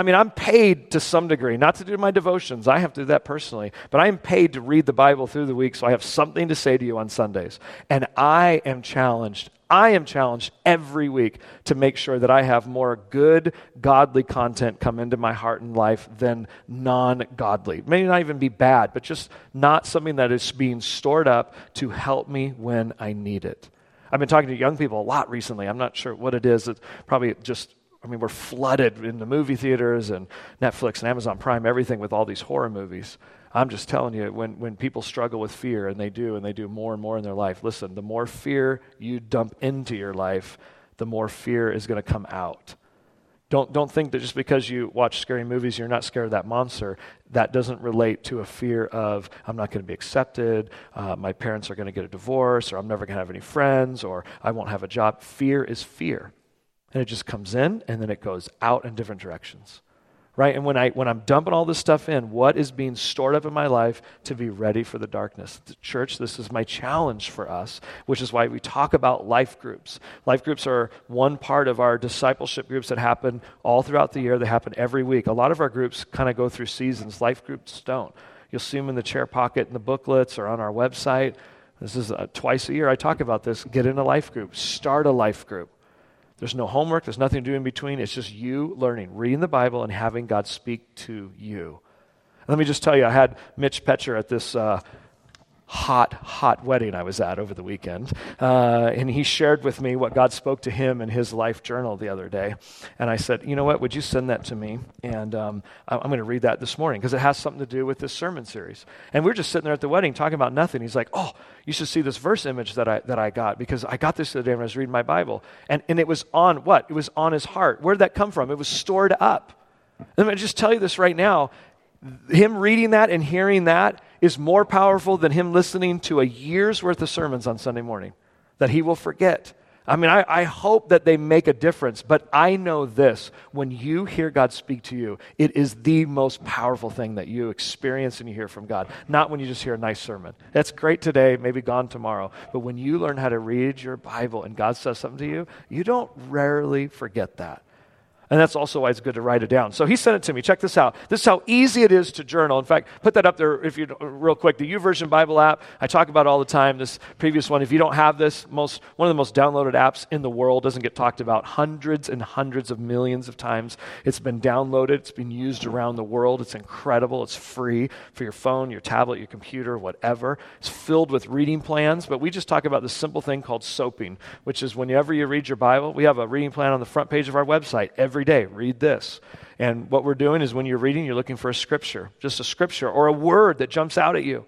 I mean, I'm paid to some degree, not to do my devotions. I have to do that personally. But I am paid to read the Bible through the week, so I have something to say to you on Sundays. And I am challenged. I am challenged every week to make sure that I have more good, godly content come into my heart and life than non godly. May not even be bad, but just not something that is being stored up to help me when I need it. I've been talking to young people a lot recently. I'm not sure what it is. It's probably just I mean, we're flooded in the movie theaters and Netflix and Amazon Prime, everything with all these horror movies. I'm just telling you, when, when people struggle with fear, and they do, and they do more and more in their life, listen, the more fear you dump into your life, the more fear is going to come out. Don't, don't think that just because you watch scary movies, you're not scared of that monster. That doesn't relate to a fear of, I'm not going to be accepted, uh, my parents are going to get a divorce, or I'm never going to have any friends, or I won't have a job. Fear is fear. And it just comes in and then it goes out in different directions. Right? And when, I, when I'm dumping all this stuff in, what is being stored up in my life to be ready for the darkness? The church, this is my challenge for us, which is why we talk about life groups. Life groups are one part of our discipleship groups that happen all throughout the year. They happen every week. A lot of our groups kind of go through seasons. Life groups don't. You'll see them in the chair pocket in the booklets or on our website. This is uh, twice a year I talk about this. Get in a life group, start a life group. There's no homework, there's nothing to do in between. It's just you learning, reading the Bible, and having God speak to you. let me just tell you, I had Mitch Petcher at this uh, hot, hot wedding I was at over the weekend. Uh, and he shared with me what God spoke to him in his life journal the other day. And I said, You know what? Would you send that to me? And um, I'm going to read that this morning because it has something to do with this sermon series. And we are just sitting there at the wedding talking about nothing. He's like, Oh, you should see this verse image that I, that I got because I got this the other day when I was reading my Bible. And, and it was on what? It was on his heart. Where did that come from? It was stored up. Let me just tell you this right now. Him reading that and hearing that is more powerful than him listening to a year's worth of sermons on Sunday morning that he will forget. I mean, I, I, hope that they make a difference, but I know this. When you hear God speak to you, it is the most powerful thing that you experience and you hear from God, not when you just hear a nice sermon. That's great today, maybe gone tomorrow. But when you learn how to read your Bible and God says something to you, you don't rarely forget that. And that's also why it's good to write it down. So he sent it to me. Check this out. This is how easy it is to journal. In fact, put that up there if you real quick. The YouVersion Bible app. I talk about all the time. This previous one. If you don't have this, most one of the most downloaded apps in the world doesn't get talked about hundreds and hundreds of millions of times. It's been downloaded. It's been used around the world. It's incredible. It's free for your phone, your tablet, your computer, whatever. It's filled with reading plans. But we just talk about this simple thing called soaping, which is whenever you read your Bible, we have a reading plan on the front page of our website every every day. Read this. And what we're doing is when you're reading, you're looking for a scripture, just a scripture or a word that jumps out at you.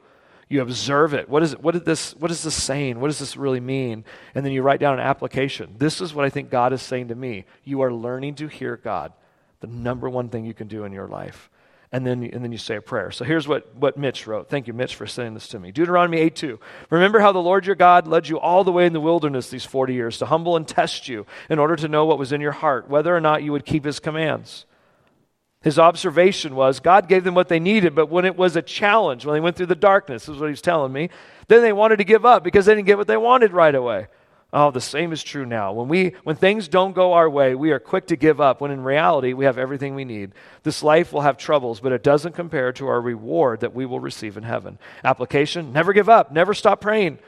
You observe it. What is it? What did this? What is this saying? What does this really mean? And then you write down an application. This is what I think God is saying to me. You are learning to hear God. The number one thing you can do in your life and then, and then you say a prayer. So here's what, what Mitch wrote. Thank you, Mitch, for sending this to me. Deuteronomy 8 2. Remember how the Lord your God led you all the way in the wilderness these 40 years to humble and test you in order to know what was in your heart, whether or not you would keep his commands. His observation was God gave them what they needed, but when it was a challenge, when they went through the darkness, is what he's telling me, then they wanted to give up because they didn't get what they wanted right away. Oh, the same is true now. When, we, when things don't go our way, we are quick to give up, when in reality, we have everything we need. This life will have troubles, but it doesn't compare to our reward that we will receive in heaven. Application never give up, never stop praying.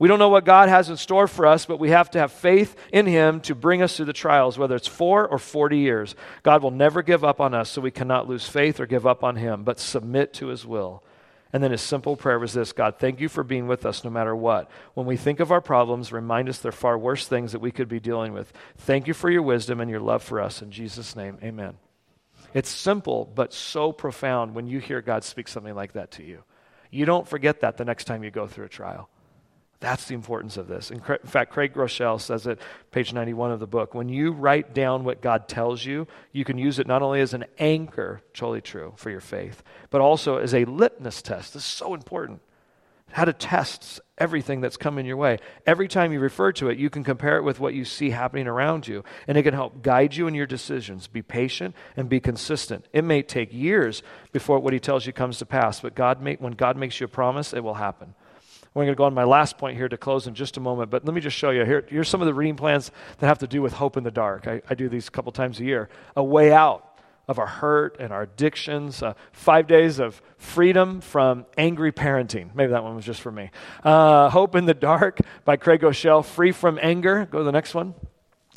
We don't know what God has in store for us, but we have to have faith in Him to bring us through the trials, whether it's four or 40 years. God will never give up on us, so we cannot lose faith or give up on Him, but submit to His will. And then his simple prayer was this God, thank you for being with us no matter what. When we think of our problems, remind us they're far worse things that we could be dealing with. Thank you for your wisdom and your love for us. In Jesus' name, amen. It's simple, but so profound when you hear God speak something like that to you. You don't forget that the next time you go through a trial. That's the importance of this. In fact, Craig Groeschel says it, page 91 of the book. When you write down what God tells you, you can use it not only as an anchor, totally true, for your faith, but also as a litmus test. This is so important. How to test everything that's coming your way. Every time you refer to it, you can compare it with what you see happening around you, and it can help guide you in your decisions. Be patient and be consistent. It may take years before what He tells you comes to pass, but God may, when God makes you a promise, it will happen. We're going to go on my last point here to close in just a moment, but let me just show you. Here, here's some of the reading plans that have to do with hope in the dark. I, I do these a couple times a year. A way out of our hurt and our addictions. Uh, five days of freedom from angry parenting. Maybe that one was just for me. Uh, hope in the Dark by Craig Groeschel. Free from anger. Go to the next one.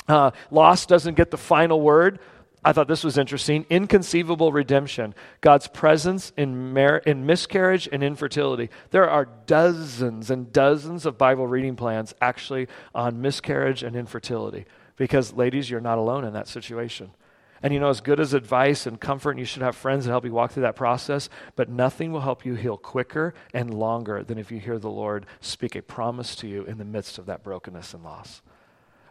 Uh, loss doesn't get the final word. I thought this was interesting. Inconceivable redemption. God's presence in, mar- in miscarriage and infertility. There are dozens and dozens of Bible reading plans actually on miscarriage and infertility. Because, ladies, you're not alone in that situation. And you know, as good as advice and comfort, and you should have friends that help you walk through that process, but nothing will help you heal quicker and longer than if you hear the Lord speak a promise to you in the midst of that brokenness and loss.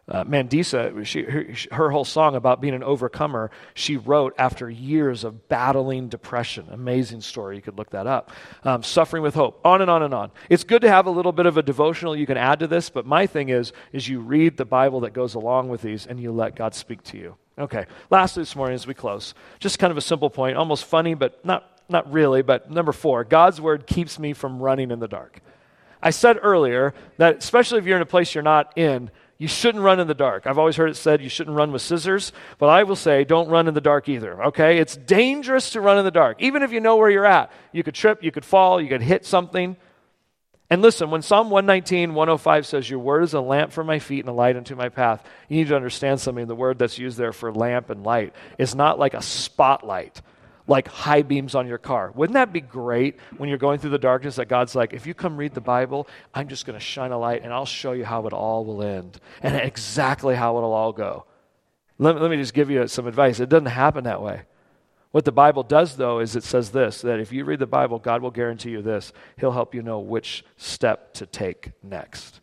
Uh, Mandisa, she, her, her, whole song about being an overcomer, she wrote after years of battling depression. Amazing story. You could look that up. Um, suffering with hope. On and on and on. It's good to have a little bit of a devotional you can add to this, but my thing is, is you read the Bible that goes along with these and you let God speak to you. Okay. Lastly, this morning as we close, just kind of a simple point, almost funny, but not not really. But number four, God's word keeps me from running in the dark. I said earlier that especially if you're in a place you're not in you shouldn't run in the dark. I've always heard it said you shouldn't run with scissors, but I will say don't run in the dark either, okay? It's dangerous to run in the dark. Even if you know where you're at, you could trip, you could fall, you could hit something. And listen, when Psalm 119, 105 says, Your word is a lamp for my feet and a light unto my path, you need to understand something. The word that's used there for lamp and light is not like a spotlight like high beams on your car. Wouldn't that be great when you're going through the darkness that God's like, if you come read the Bible, I'm just going to shine a light and I'll show you how it all will end and exactly how it'll all go. Let, let me just give you some advice. It doesn't happen that way. What the Bible does, though, is it says this that if you read the Bible, God will guarantee you this. He'll help you know which step to take next.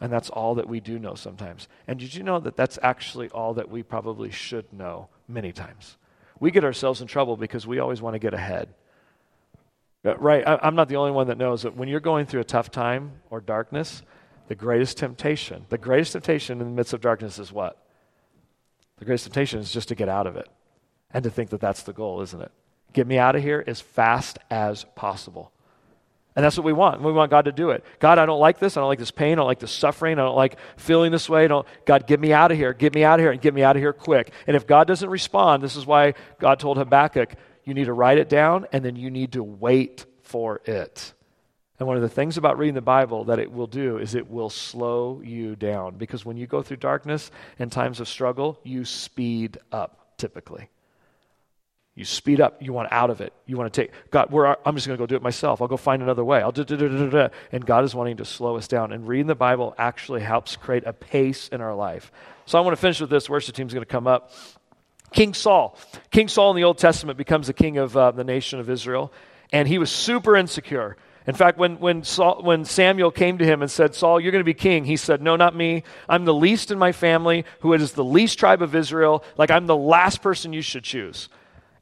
And that's all that we do know sometimes. And did you know that that's actually all that we probably should know many times? We get ourselves in trouble because we always want to get ahead. Uh, right? I'm not the only one that knows that when you're going through a tough time or darkness, The greatest temptation, the greatest temptation in the midst of darkness is what? The greatest temptation is just to get out of it and to think that that's the goal, isn't it? Get me out of here as fast as possible. And that's what we want. We want God to do it. God, I don't like this. I don't like this pain. I don't like this suffering. I don't like feeling this way. don't, God, get me out of here. Get me out of here and get me out of here quick. And if God doesn't respond, this is why God told Habakkuk, you need to write it down and then you need to wait for it. And one of the things about reading the Bible that it will do is it will slow you down. Because when you go through darkness and times of struggle, you speed up typically. You speed up. You want out of it. You want to take, God, where I'm just going to go do it myself. I'll go find another way. I'll do, do, do. And God is wanting to slow us down. And reading the Bible actually helps create a pace in our life. So I want to finish with this. Worship team's going to come up. King Saul. King Saul in the Old Testament becomes the king of uh, the nation of Israel. And he was super insecure. In fact, when, when, Saul, when Samuel came to him and said, Saul, you're going to be king, he said, No, not me. I'm the least in my family, who is the least tribe of Israel. Like, I'm the last person you should choose.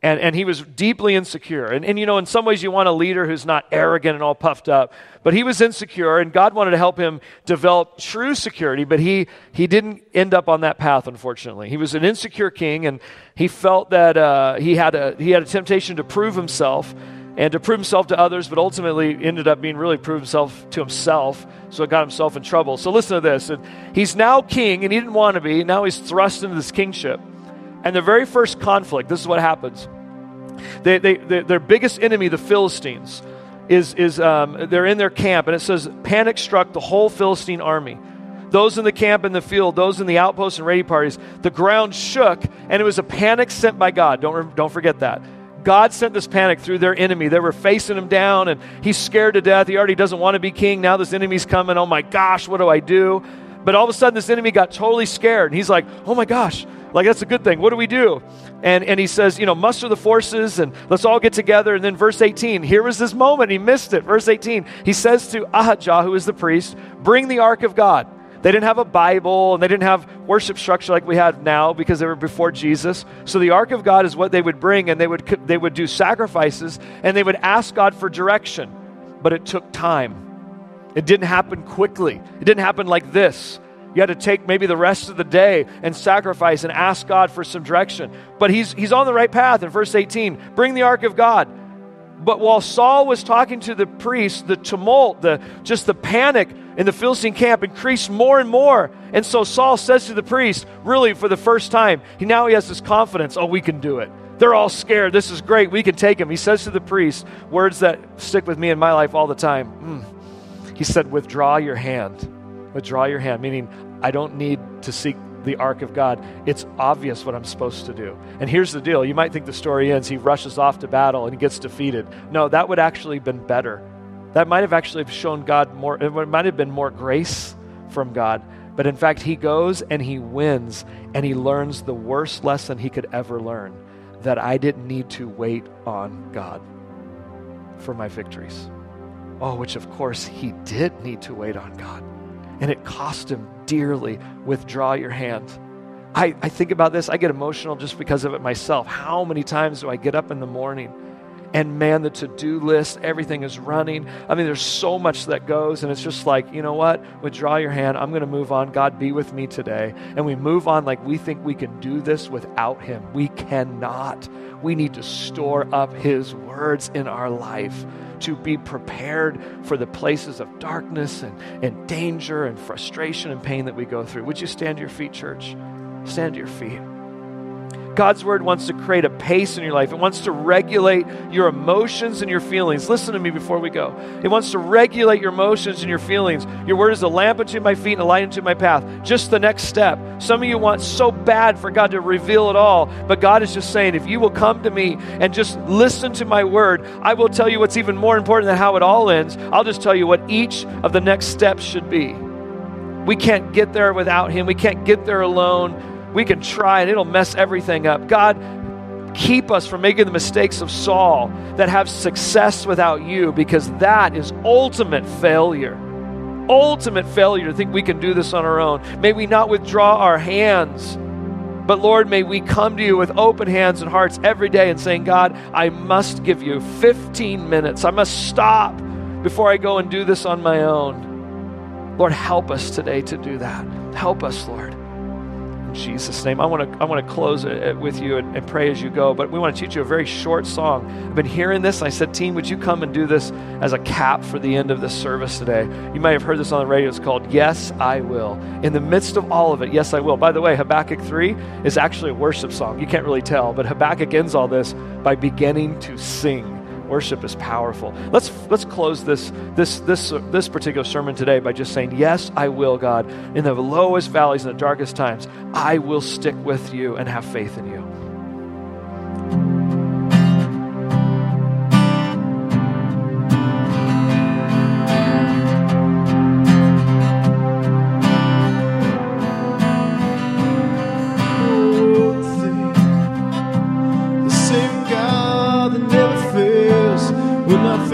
And, and he was deeply insecure. And, and, you know, in some ways, you want a leader who's not arrogant and all puffed up. But he was insecure, and God wanted to help him develop true security, but he, he didn't end up on that path, unfortunately. He was an insecure king, and he felt that uh, he, had a, he had a temptation to prove himself and to prove himself to others, but ultimately ended up being really prove himself to himself. So it got himself in trouble. So listen to this. And he's now king, and he didn't want to be. Now he's thrust into this kingship. And the very first conflict, this is what happens. They, they, they, their biggest enemy, the Philistines, is, is um, they're in their camp, and it says, panic struck the whole Philistine army. Those in the camp in the field, those in the outposts and raiding parties, the ground shook, and it was a panic sent by God. Don't, don't forget that. God sent this panic through their enemy. They were facing him down, and he's scared to death. He already doesn't want to be king. Now this enemy's coming. Oh my gosh, what do I do? But all of a sudden, this enemy got totally scared. And he's like, oh my gosh, like, that's a good thing. What do we do? And, and he says, you know, muster the forces and let's all get together. And then verse 18, here was this moment. He missed it. Verse 18, he says to Ahijah, who is the priest, bring the ark of God. They didn't have a Bible and they didn't have worship structure like we have now because they were before Jesus. So the ark of God is what they would bring and they would they would do sacrifices and they would ask God for direction. But it took time. It didn't happen quickly. It didn't happen like this. You had to take maybe the rest of the day and sacrifice and ask God for some direction. But he's, he's on the right path in verse 18. Bring the ark of God. But while Saul was talking to the priest, the tumult, the, just the panic in the Philistine camp increased more and more. And so Saul says to the priest, really for the first time, he now he has this confidence, oh, we can do it. They're all scared. This is great. We can take him. He says to the priest, words that stick with me in my life all the time. Mm. He said, withdraw your hand. Withdraw your hand, meaning I don't need to seek the ark of God. It's obvious what I'm supposed to do. And here's the deal you might think the story ends, he rushes off to battle and he gets defeated. No, that would actually have been better. That might have actually shown God more, it might have been more grace from God. But in fact, he goes and he wins and he learns the worst lesson he could ever learn that I didn't need to wait on God for my victories. Oh, which of course he did need to wait on God and it cost him dearly. Withdraw your hand. I, I think about this, I get emotional just because of it myself. How many times do I get up in the morning and man, the to do list, everything is running. I mean, there's so much that goes, and it's just like, you know what? Withdraw your hand. I'm going to move on. God, be with me today. And we move on like we think we can do this without Him. We cannot. We need to store up His words in our life to be prepared for the places of darkness and, and danger and frustration and pain that we go through. Would you stand to your feet, church? Stand to your feet. God's word wants to create a pace in your life. It wants to regulate your emotions and your feelings. Listen to me before we go. It wants to regulate your emotions and your feelings. Your word is a lamp unto my feet and a light unto my path. Just the next step. Some of you want so bad for God to reveal it all, but God is just saying, if you will come to me and just listen to my word, I will tell you what's even more important than how it all ends. I'll just tell you what each of the next steps should be. We can't get there without Him. We can't get there alone we can try and it'll mess everything up. God, keep us from making the mistakes of Saul that have success without you because that is ultimate failure. Ultimate failure to think we can do this on our own. May we not withdraw our hands, but Lord, may we come to you with open hands and hearts every day and saying, God, I must give you 15 minutes. I must stop before I go and do this on my own. Lord, help us today to do that. Help us, Lord. Jesus' name. I want to I want to close it with you and, and, pray as you go, but we want to teach you a very short song. I've been hearing this. I said, team, would you come and do this as a cap for the end of this service today? You may have heard this on the radio. It's called Yes, I Will. In the midst of all of it, yes, I will. By the way, Habakkuk 3 is actually a worship song. You can't really tell, but Habakkuk ends all this by beginning to sing Worship is powerful. Let's let's close this this this uh, this particular sermon today by just saying, "Yes, I will, God. In the lowest valleys and the darkest times, I will stick with you and have faith in you." Lift up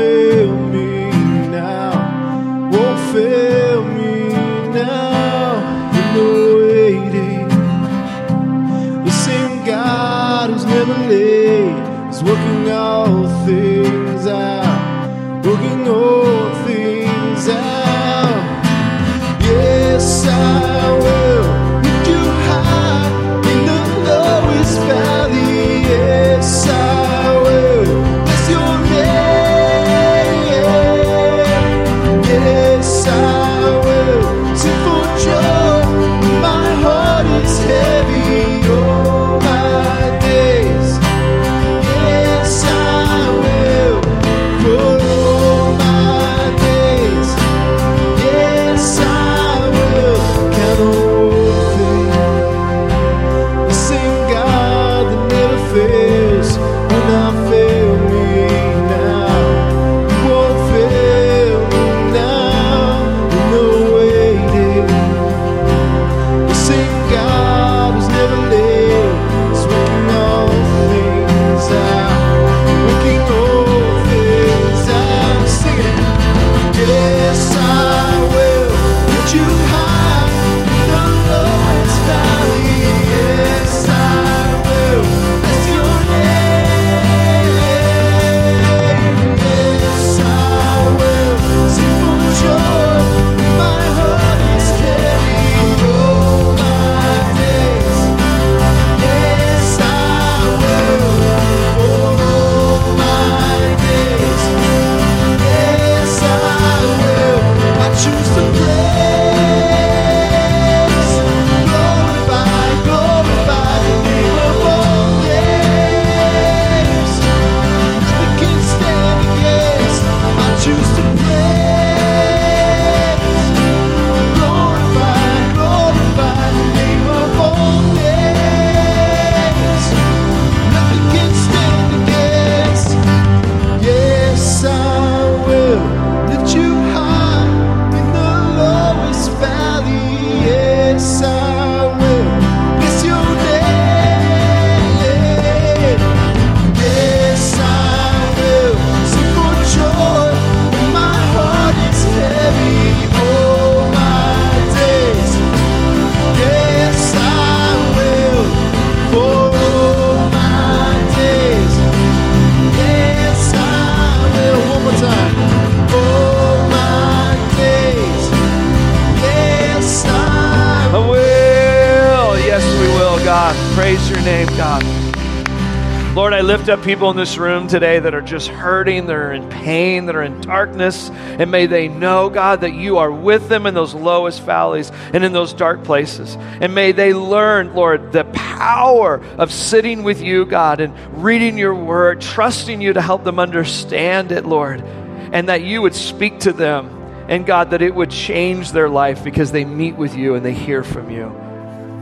people in this room today that are just hurting, that are in pain, that are in darkness. And may they know, God, that you are with them in those lowest valleys and in those dark places. And may they learn, Lord, the power of sitting with you, God, and reading your word, trusting you to help them understand it, Lord. And that you would speak to them. And God, that it would change their life because they meet with you and they hear from you.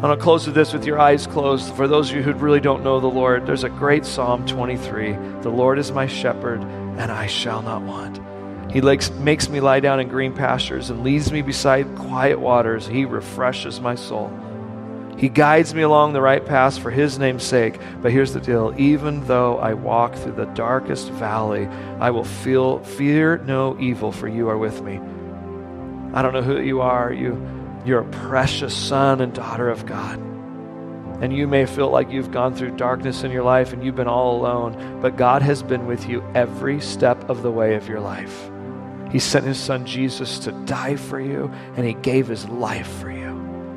I'm going to close with this with your eyes closed. For those of you who really don't know the Lord, there's a great Psalm 23. The Lord is my shepherd, and I shall not want. He makes me lie down in green pastures and leads me beside quiet waters. He refreshes my soul. He guides me along the right path for his name's sake. But here's the deal even though I walk through the darkest valley, I will feel fear no evil, for you are with me. I don't know who you are. You you're a precious son and daughter of God. And you may feel like you've gone through darkness in your life and you've been all alone, but God has been with you every step of the way of your life. He sent his son Jesus to die for you, and he gave his life for you.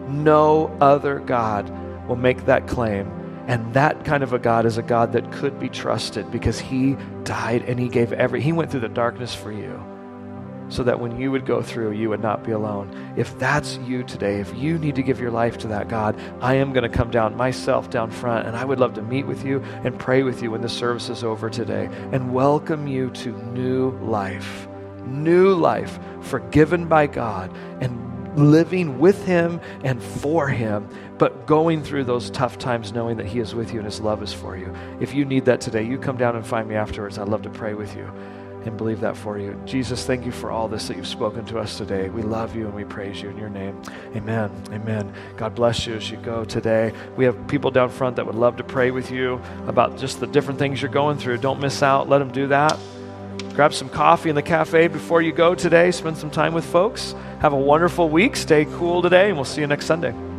No other God will make that claim. And that kind of a God is a God that could be trusted because he died and he gave every, he went through the darkness for you so that when you would go through, you would not be alone. If that's you today, if you need to give your life to that God, I am going to come down myself down front, and I would love to meet with you and pray with you when the service is over today and welcome you to new life. New life, forgiven by God, and living with Him and for Him, but going through those tough times knowing that He is with you and His love is for you. If you need that today, you come down and find me afterwards. I'd love to pray with you and believe that for you. Jesus, thank you for all this that you've spoken to us today. We love you and we praise you in your name. Amen. Amen. God bless you as you go today. We have people down front that would love to pray with you about just the different things you're going through. Don't miss out. Let them do that. Grab some coffee in the cafe before you go today. Spend some time with folks. Have a wonderful week. Stay cool today, and we'll see you next Sunday.